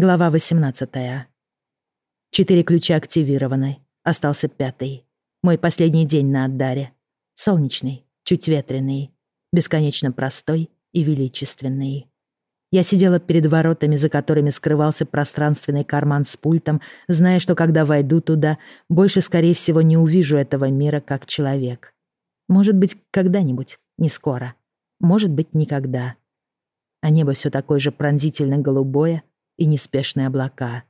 Глава 18. Четыре ключа активированы. Остался пятый. Мой последний день на Аддаре. Солнечный, чуть ветреный, бесконечно простой и величественный. Я сидела перед воротами, за которыми скрывался пространственный карман с пультом, зная, что когда войду туда, больше, скорее всего, не увижу этого мира как человек. Может быть, когда-нибудь, не скоро. Может быть, никогда. А небо все такое же пронзительно голубое, и неспешные облака.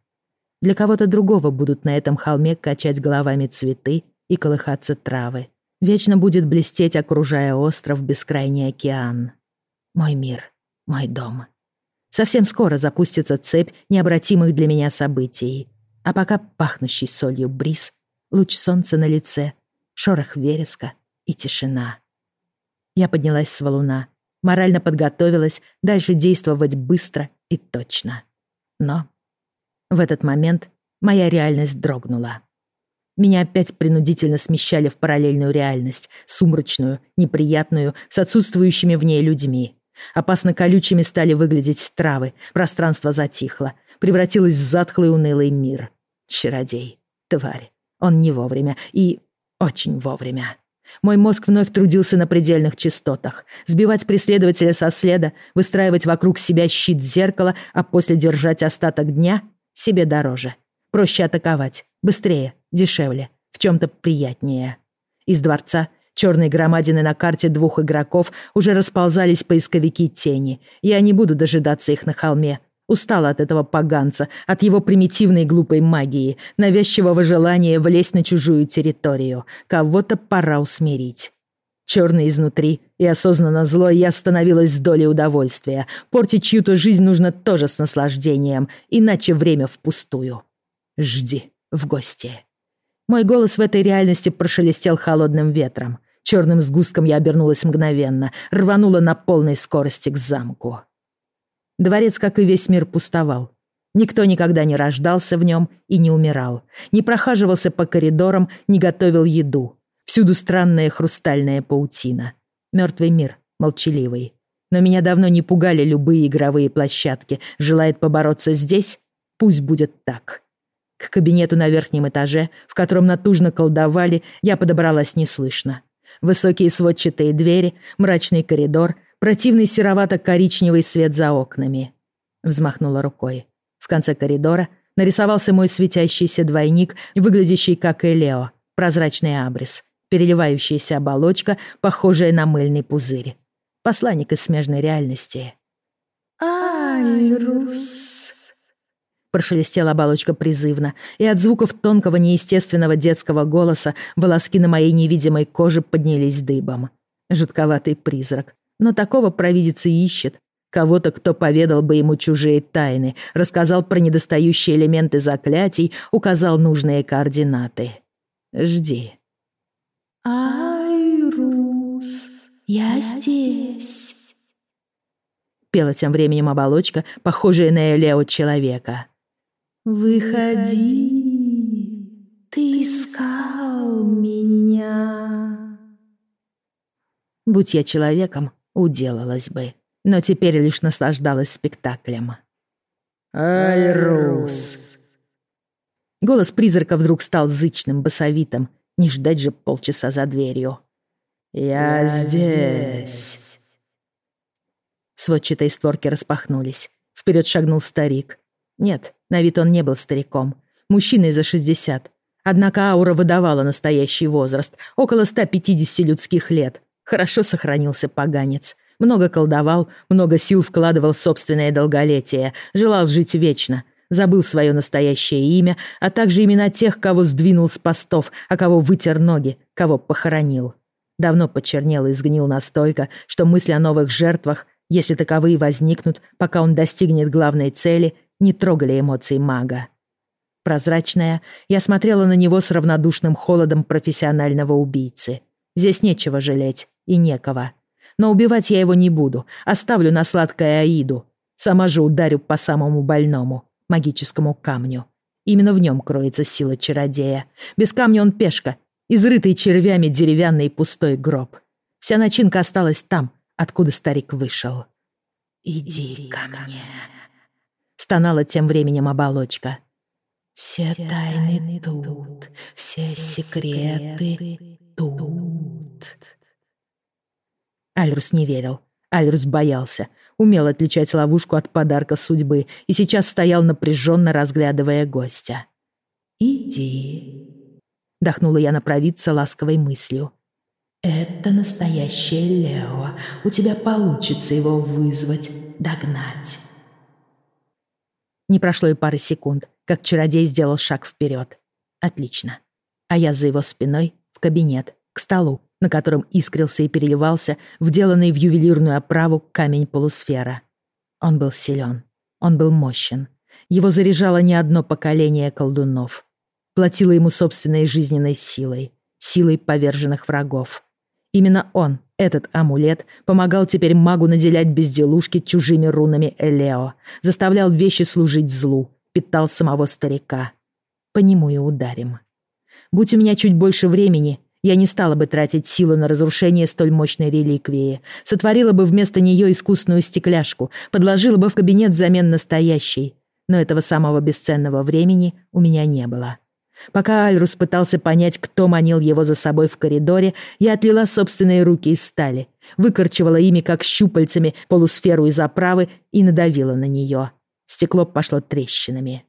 Для кого-то другого будут на этом холме качать головами цветы и колыхаться травы. Вечно будет блестеть, окружая остров, бескрайний океан. Мой мир, мой дом. Совсем скоро запустится цепь необратимых для меня событий. А пока пахнущий солью бриз, луч солнца на лице, шорох вереска и тишина. Я поднялась с валуна, морально подготовилась дальше действовать быстро и точно. Но в этот момент моя реальность дрогнула. Меня опять принудительно смещали в параллельную реальность, сумрачную, неприятную, с отсутствующими в ней людьми. Опасно колючими стали выглядеть травы, пространство затихло, превратилось в затхлый унылый мир. Чародей, тварь, он не вовремя и очень вовремя. Мой мозг вновь трудился на предельных частотах. Сбивать преследователя со следа, выстраивать вокруг себя щит зеркала, а после держать остаток дня — себе дороже. Проще атаковать. Быстрее, дешевле, в чем-то приятнее. Из дворца черные громадины на карте двух игроков уже расползались поисковики тени. Я не буду дожидаться их на холме. Устала от этого поганца, от его примитивной глупой магии, навязчивого желания влезть на чужую территорию. Кого-то пора усмирить. Черный изнутри и осознанно злой я становилась с долей удовольствия. Портить чью-то жизнь нужно тоже с наслаждением, иначе время впустую. Жди в гости. Мой голос в этой реальности прошелестел холодным ветром. Черным сгустком я обернулась мгновенно, рванула на полной скорости к замку. Дворец, как и весь мир, пустовал. Никто никогда не рождался в нем и не умирал. Не прохаживался по коридорам, не готовил еду. Всюду странная хрустальная паутина. Мертвый мир, молчаливый. Но меня давно не пугали любые игровые площадки. Желает побороться здесь? Пусть будет так. К кабинету на верхнем этаже, в котором натужно колдовали, я подобралась неслышно. Высокие сводчатые двери, мрачный коридор — противный серовато-коричневый свет за окнами. Взмахнула рукой. В конце коридора нарисовался мой светящийся двойник, выглядящий как Элео, прозрачный абрис, переливающаяся оболочка, похожая на мыльный пузырь. Посланник из смежной реальности. «Альрус», прошелестела оболочка призывно, и от звуков тонкого неестественного детского голоса волоски на моей невидимой коже поднялись дыбом. Жутковатый призрак, но такого провидица ищет. Кого-то, кто поведал бы ему чужие тайны, рассказал про недостающие элементы заклятий, указал нужные координаты. Жди. «Айрус, я здесь», — пела тем временем оболочка, похожая на Элео человека. «Выходи, ты искал меня». Будь я человеком, уделалась бы, но теперь лишь наслаждалась спектаклем. «Айрус!» Голос призрака вдруг стал зычным, басовитым. Не ждать же полчаса за дверью. «Я здесь!» Сводчатые створки распахнулись. Вперед шагнул старик. Нет, на вид он не был стариком. Мужчиной за шестьдесят. Однако аура выдавала настоящий возраст. Около 150 людских лет. Хорошо сохранился поганец. Много колдовал, много сил вкладывал в собственное долголетие, желал жить вечно. Забыл свое настоящее имя, а также имена тех, кого сдвинул с постов, а кого вытер ноги, кого похоронил. Давно почернел и сгнил настолько, что мысли о новых жертвах, если таковые возникнут, пока он достигнет главной цели, не трогали эмоции мага. Прозрачная, я смотрела на него с равнодушным холодом профессионального убийцы. Здесь нечего жалеть и некого. Но убивать я его не буду, оставлю на сладкое Аиду. Сама же ударю по самому больному, магическому камню. Именно в нем кроется сила чародея. Без камня он пешка, изрытый червями деревянный пустой гроб. Вся начинка осталась там, откуда старик вышел. «Иди ко мне». стонала тем временем оболочка. «Все тайны тут, все секреты тут». Альрус не верил. Альрус боялся, умел отличать ловушку от подарка судьбы и сейчас стоял напряженно, разглядывая гостя. «Иди», — дохнула я на провидца ласковой мыслью. «Это настоящее Лео. У тебя получится его вызвать, догнать». Не прошло и пары секунд, как чародей сделал шаг вперед. Отлично. А я за его спиной кабинет, к столу, на котором искрился и переливался вделанный в ювелирную оправу камень полусфера. Он был силен, он был мощен. Его заряжало не одно поколение колдунов. Платило ему собственной жизненной силой, силой поверженных врагов. Именно он, этот амулет, помогал теперь магу наделять безделушки чужими рунами Элео, заставлял вещи служить злу, питал самого старика. По нему и ударим. Будь у меня чуть больше времени, я не стала бы тратить силы на разрушение столь мощной реликвии. Сотворила бы вместо нее искусную стекляшку, подложила бы в кабинет взамен настоящей. Но этого самого бесценного времени у меня не было. Пока Альрус пытался понять, кто манил его за собой в коридоре, я отлила собственные руки из стали, выкорчевала ими, как щупальцами, полусферу из оправы и надавила на нее. Стекло пошло трещинами.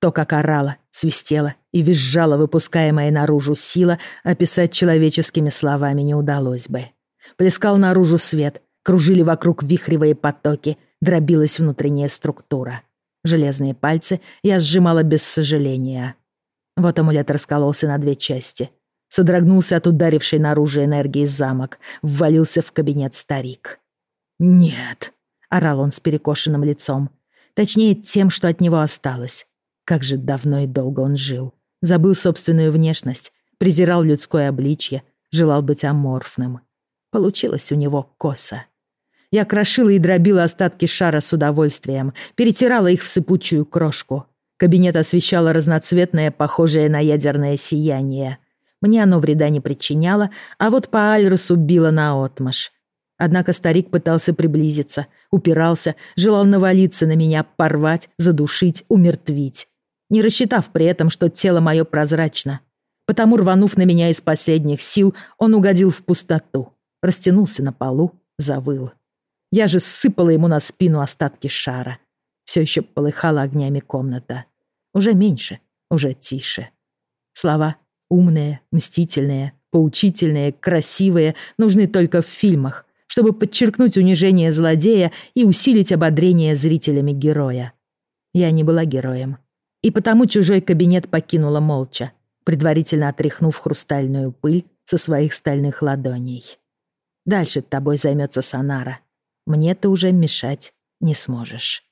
То, как орала, свистела и визжала выпускаемая наружу сила, описать человеческими словами не удалось бы. Плескал наружу свет, кружили вокруг вихревые потоки, дробилась внутренняя структура. Железные пальцы я сжимала без сожаления. Вот амулет раскололся на две части. Содрогнулся от ударившей наружу энергии замок, ввалился в кабинет старик. «Нет!» — орал он с перекошенным лицом. Точнее, тем, что от него осталось. Как же давно и долго он жил. Забыл собственную внешность, презирал людское обличье, желал быть аморфным. Получилось у него косо. Я крошила и дробила остатки шара с удовольствием, перетирала их в сыпучую крошку. Кабинет освещало разноцветное, похожее на ядерное сияние. Мне оно вреда не причиняло, а вот по Альрусу било наотмашь. Однако старик пытался приблизиться, упирался, желал навалиться на меня, порвать, задушить, умертвить. Не рассчитав при этом, что тело мое прозрачно. Потому, рванув на меня из последних сил, он угодил в пустоту. Растянулся на полу, завыл. Я же сыпала ему на спину остатки шара. Все еще полыхала огнями комната. Уже меньше, уже тише. Слова умные, мстительные, поучительные, красивые нужны только в фильмах, чтобы подчеркнуть унижение злодея и усилить ободрение зрителями героя. Я не была героем. И потому чужой кабинет покинула молча, предварительно отряхнув хрустальную пыль со своих стальных ладоней. Дальше тобой займется Сонара. Мне ты уже мешать не сможешь.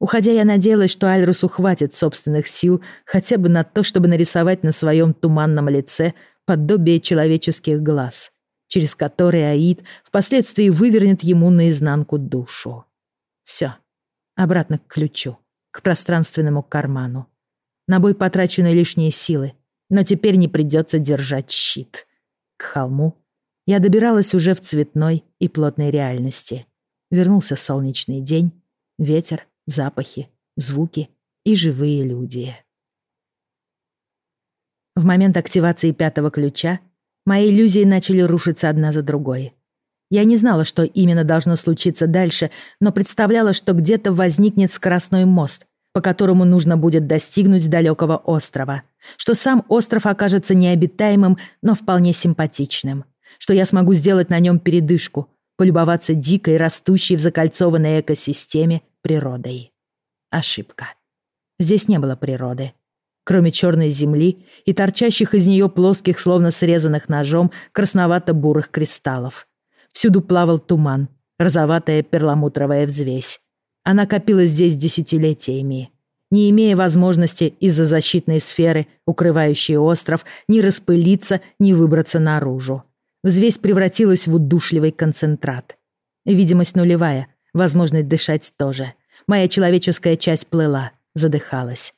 Уходя, я надеялась, что Альрусу хватит собственных сил хотя бы на то, чтобы нарисовать на своем туманном лице подобие человеческих глаз, через которые Аид впоследствии вывернет ему наизнанку душу. Все. Обратно к ключу, к пространственному карману. На бой потрачены лишние силы, но теперь не придется держать щит. К холму я добиралась уже в цветной и плотной реальности. Вернулся солнечный день, ветер запахи, звуки и живые люди. В момент активации пятого ключа мои иллюзии начали рушиться одна за другой. Я не знала, что именно должно случиться дальше, но представляла, что где-то возникнет скоростной мост, по которому нужно будет достигнуть далекого острова, что сам остров окажется необитаемым, но вполне симпатичным, что я смогу сделать на нем передышку, полюбоваться дикой, растущей в закольцованной экосистеме природой. Ошибка. Здесь не было природы. Кроме черной земли и торчащих из нее плоских, словно срезанных ножом, красновато-бурых кристаллов. Всюду плавал туман, розоватая перламутровая взвесь. Она копилась здесь десятилетиями, не имея возможности из-за защитной сферы, укрывающей остров, ни распылиться, ни выбраться наружу. Взвесь превратилась в удушливый концентрат. Видимость нулевая, возможность дышать тоже. Моя человеческая часть плыла, задыхалась.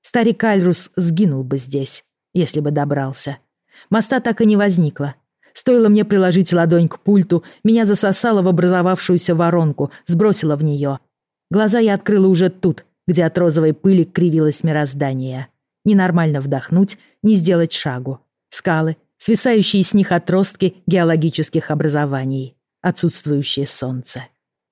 Старик Альрус сгинул бы здесь, если бы добрался. Моста так и не возникло. Стоило мне приложить ладонь к пульту, меня засосало в образовавшуюся воронку, сбросило в нее. Глаза я открыла уже тут, где от розовой пыли кривилось мироздание. Ненормально вдохнуть, не сделать шагу. Скалы, свисающие с них отростки геологических образований, отсутствующее солнце.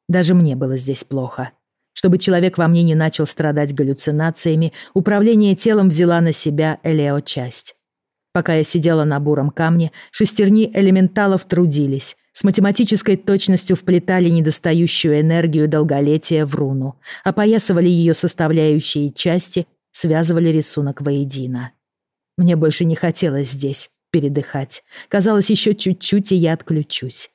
Даже мне было здесь плохо. Чтобы человек во мне не начал страдать галлюцинациями, управление телом взяла на себя Элео-часть. Пока я сидела на буром камне, шестерни элементалов трудились, с математической точностью вплетали недостающую энергию долголетия в руну, опоясывали ее составляющие части, связывали рисунок воедино. Мне больше не хотелось здесь передыхать. Казалось, еще чуть-чуть, и я отключусь.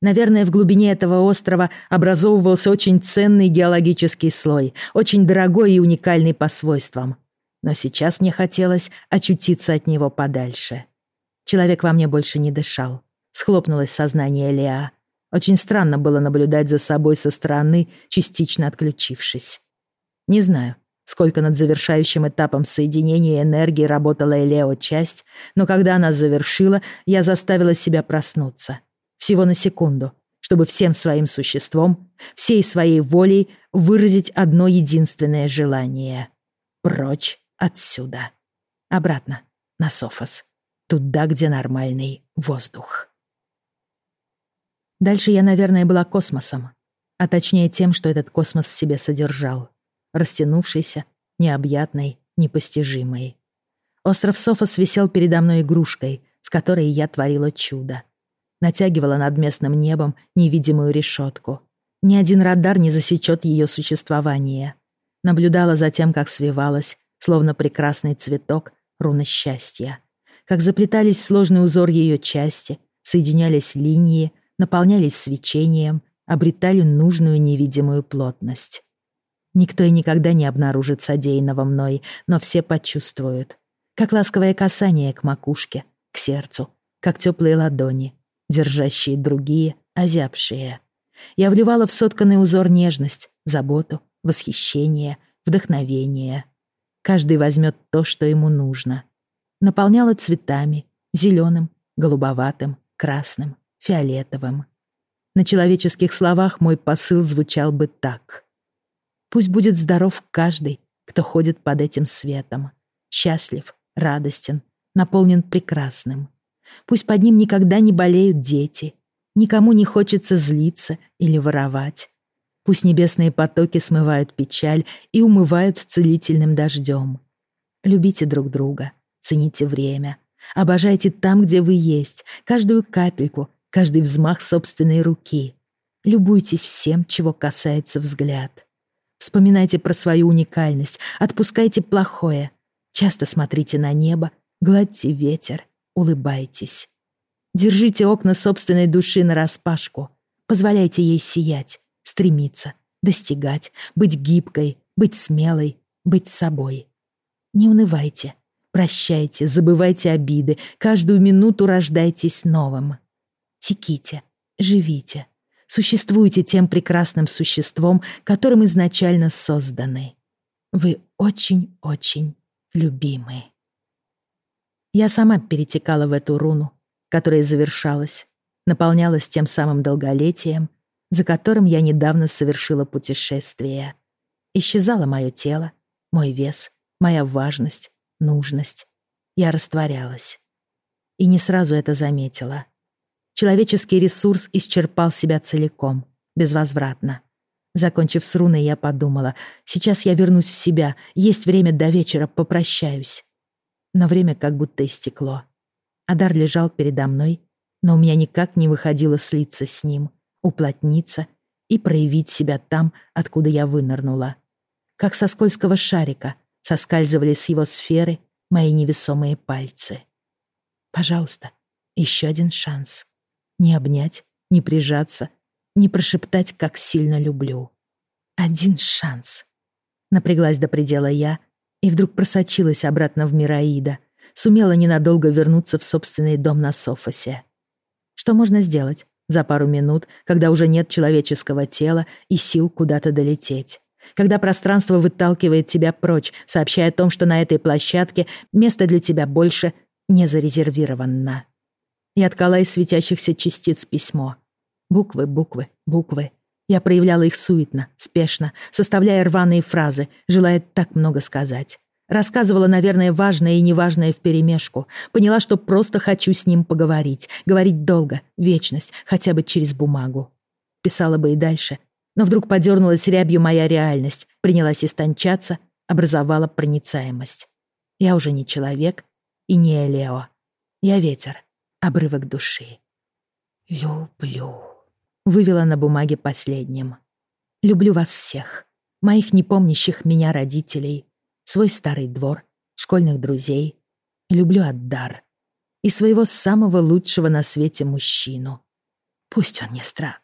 Наверное, в глубине этого острова образовывался очень ценный геологический слой, очень дорогой и уникальный по свойствам. Но сейчас мне хотелось очутиться от него подальше. Человек во мне больше не дышал. Схлопнулось сознание Леа. Очень странно было наблюдать за собой со стороны, частично отключившись. Не знаю, сколько над завершающим этапом соединения энергии работала Элео часть, но когда она завершила, я заставила себя проснуться — всего на секунду, чтобы всем своим существом, всей своей волей выразить одно единственное желание. Прочь отсюда. Обратно, на Софос. Туда, где нормальный воздух. Дальше я, наверное, была космосом. А точнее тем, что этот космос в себе содержал. Растянувшийся, необъятный, непостижимый. Остров Софос висел передо мной игрушкой, с которой я творила чудо натягивала над местным небом невидимую решетку. Ни один радар не засечет ее существование. Наблюдала за тем, как свивалась, словно прекрасный цветок, руна счастья. Как заплетались в сложный узор ее части, соединялись линии, наполнялись свечением, обретали нужную невидимую плотность. Никто и никогда не обнаружит содеянного мной, но все почувствуют. Как ласковое касание к макушке, к сердцу, как теплые ладони, держащие другие, озябшие. Я вливала в сотканный узор нежность, заботу, восхищение, вдохновение. Каждый возьмет то, что ему нужно. Наполняла цветами, зеленым, голубоватым, красным, фиолетовым. На человеческих словах мой посыл звучал бы так. Пусть будет здоров каждый, кто ходит под этим светом. Счастлив, радостен, наполнен прекрасным. Пусть под ним никогда не болеют дети. Никому не хочется злиться или воровать. Пусть небесные потоки смывают печаль и умывают целительным дождем. Любите друг друга, цените время. Обожайте там, где вы есть, каждую капельку, каждый взмах собственной руки. Любуйтесь всем, чего касается взгляд. Вспоминайте про свою уникальность, отпускайте плохое. Часто смотрите на небо, гладьте ветер улыбайтесь. Держите окна собственной души нараспашку. Позволяйте ей сиять, стремиться, достигать, быть гибкой, быть смелой, быть собой. Не унывайте, прощайте, забывайте обиды, каждую минуту рождайтесь новым. Теките, живите, существуйте тем прекрасным существом, которым изначально созданы. Вы очень-очень любимы. Я сама перетекала в эту руну, которая завершалась, наполнялась тем самым долголетием, за которым я недавно совершила путешествие. Исчезало мое тело, мой вес, моя важность, нужность. Я растворялась. И не сразу это заметила. Человеческий ресурс исчерпал себя целиком, безвозвратно. Закончив с руной, я подумала, сейчас я вернусь в себя, есть время до вечера, попрощаюсь но время как будто истекло. Адар лежал передо мной, но у меня никак не выходило слиться с ним, уплотниться и проявить себя там, откуда я вынырнула. Как со скользкого шарика соскальзывали с его сферы мои невесомые пальцы. Пожалуйста, еще один шанс. Не обнять, не прижаться, не прошептать, как сильно люблю. Один шанс. Напряглась до предела я, и вдруг просочилась обратно в мир Аида, сумела ненадолго вернуться в собственный дом на Софосе. Что можно сделать за пару минут, когда уже нет человеческого тела и сил куда-то долететь? Когда пространство выталкивает тебя прочь, сообщая о том, что на этой площадке место для тебя больше не зарезервировано. Я ткала из светящихся частиц письмо. Буквы, буквы, буквы. Я проявляла их суетно, спешно, составляя рваные фразы, желая так много сказать. Рассказывала, наверное, важное и неважное вперемешку. Поняла, что просто хочу с ним поговорить. Говорить долго, вечность, хотя бы через бумагу. Писала бы и дальше. Но вдруг подернулась рябью моя реальность, принялась истончаться, образовала проницаемость. Я уже не человек и не Элео. Я ветер, обрывок души. «Люблю», — вывела на бумаге последним. «Люблю вас всех, моих непомнящих меня родителей, свой старый двор, школьных друзей. Люблю Аддар и своего самого лучшего на свете мужчину. Пусть он не стра...